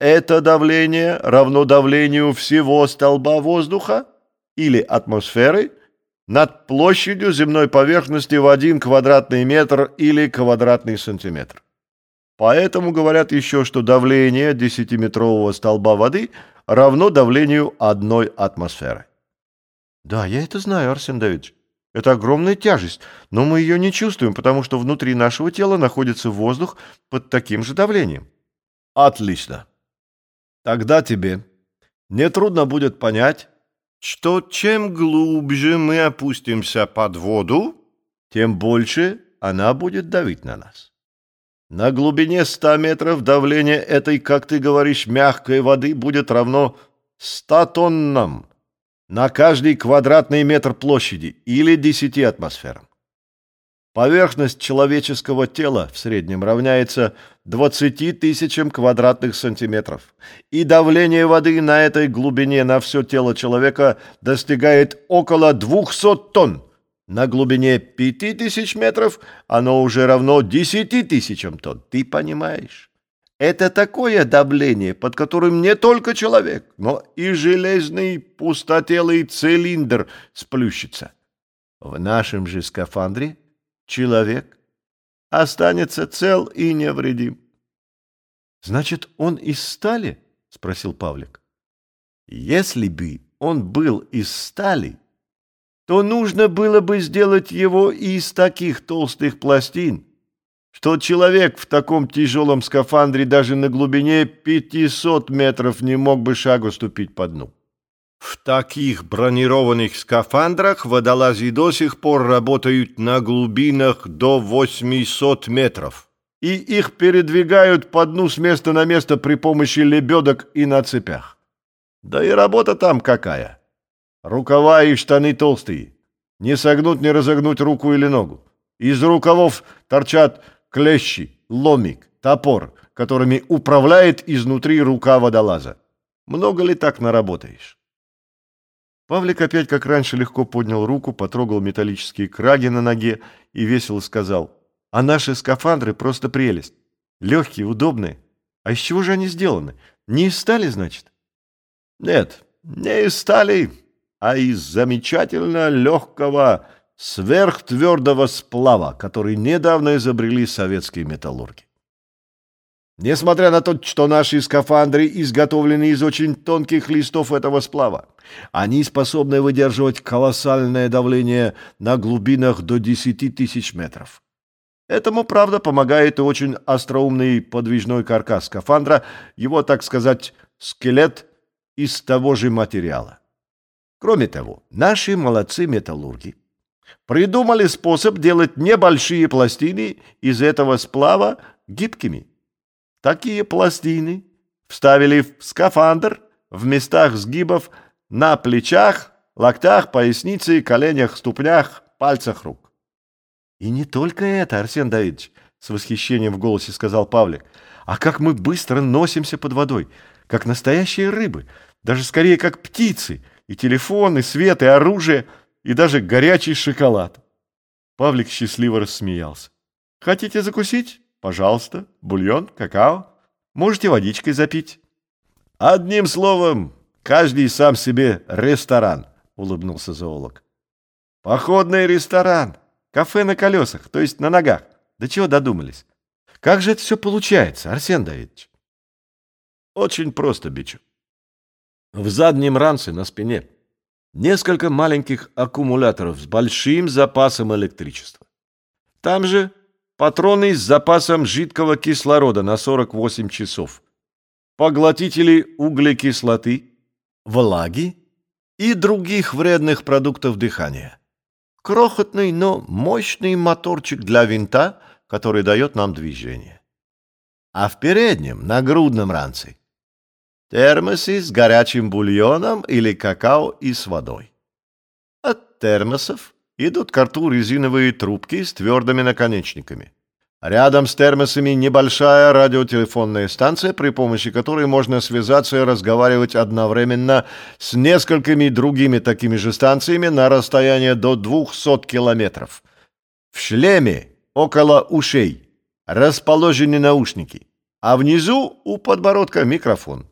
Это давление равно давлению всего столба воздуха или атмосферы над площадью земной поверхности в один квадратный метр или квадратный сантиметр. Поэтому говорят еще, что давление 10-метрового столба воды равно давлению одной атмосферы. Да, я это знаю, Арсен Давидович. Это огромная тяжесть, но мы ее не чувствуем, потому что внутри нашего тела находится воздух под таким же давлением. Отлично. Тогда тебе нетрудно будет понять, что чем глубже мы опустимся под воду, тем больше она будет давить на нас. На глубине 100 метров давление этой, как ты говоришь, мягкой воды будет равно 100 тоннам на каждый квадратный метр площади или 10 атмосферам. Поверхность человеческого тела в среднем равняется 20 тысячам квадратных сантиметров, и давление воды на этой глубине на все тело человека достигает около 200 тонн. На глубине 5000 метров оно уже равно 10 тысячам тонн. Ты понимаешь? Это такое давление, под которым не только человек, но и железный пустотелый цилиндр сплющится. В нашем же скафандре человек останется цел и невредим. — Значит, он из стали? — спросил Павлик. — Если бы он был из стали, то нужно было бы сделать его из таких толстых пластин, что человек в таком тяжелом скафандре даже на глубине 500 метров не мог бы шагу ступить по дну. В таких бронированных скафандрах водолази до сих пор работают на глубинах до 800 метров, и их передвигают по дну с места на место при помощи лебедок и на цепях. Да и работа там какая. Рукава и штаны толстые. Не согнуть, не разогнуть руку или ногу. Из рукавов торчат клещи, ломик, топор, которыми управляет изнутри рука водолаза. Много ли так наработаешь? Павлик опять, как раньше, легко поднял руку, потрогал металлические краги на ноге и весело сказал, «А наши скафандры просто прелесть. Легкие, удобные. А из чего же они сделаны? Не из стали, значит?» «Нет, не из стали, а из замечательно легкого сверхтвердого сплава, который недавно изобрели советские металлурги. Несмотря на то, что наши скафандры изготовлены из очень тонких листов этого сплава, они способны выдерживать колоссальное давление на глубинах до 10 тысяч метров. Этому, правда, помогает и очень остроумный подвижной каркас скафандра, его, так сказать, скелет из того же материала. Кроме того, наши молодцы-металлурги придумали способ делать небольшие пластины из этого сплава гибкими. Такие пластины вставили в скафандр в местах сгибов на плечах, локтях, пояснице, коленях, ступнях, пальцах рук. И не только это, Арсен Давидович, с восхищением в голосе сказал Павлик, а как мы быстро носимся под водой, как настоящие рыбы, даже скорее как птицы, и телефон, и свет, и оружие, и даже горячий шоколад. Павлик счастливо рассмеялся. Хотите закусить? Пожалуйста, бульон, какао. Можете водичкой запить. Одним словом, каждый сам себе ресторан, улыбнулся зоолог. Походный ресторан, кафе на колесах, то есть на ногах. До чего додумались? Как же это все получается, Арсен Давидович? Очень просто, Бичу. В заднем ранце на спине несколько маленьких аккумуляторов с большим запасом электричества. Там же патроны с запасом жидкого кислорода на 48 часов, поглотители углекислоты, влаги и других вредных продуктов дыхания. Крохотный, но мощный моторчик для винта, который дает нам движение. А в переднем, на грудном ранце, термосы с горячим бульоном или какао и с водой. От термосов идут к рту резиновые трубки с твердыми наконечниками. Рядом с термосами небольшая радиотелефонная станция, при помощи которой можно связаться и разговаривать одновременно с несколькими другими такими же станциями на расстояние до 200 километров. В шлеме около ушей расположены наушники. а внизу у подбородка микрофон.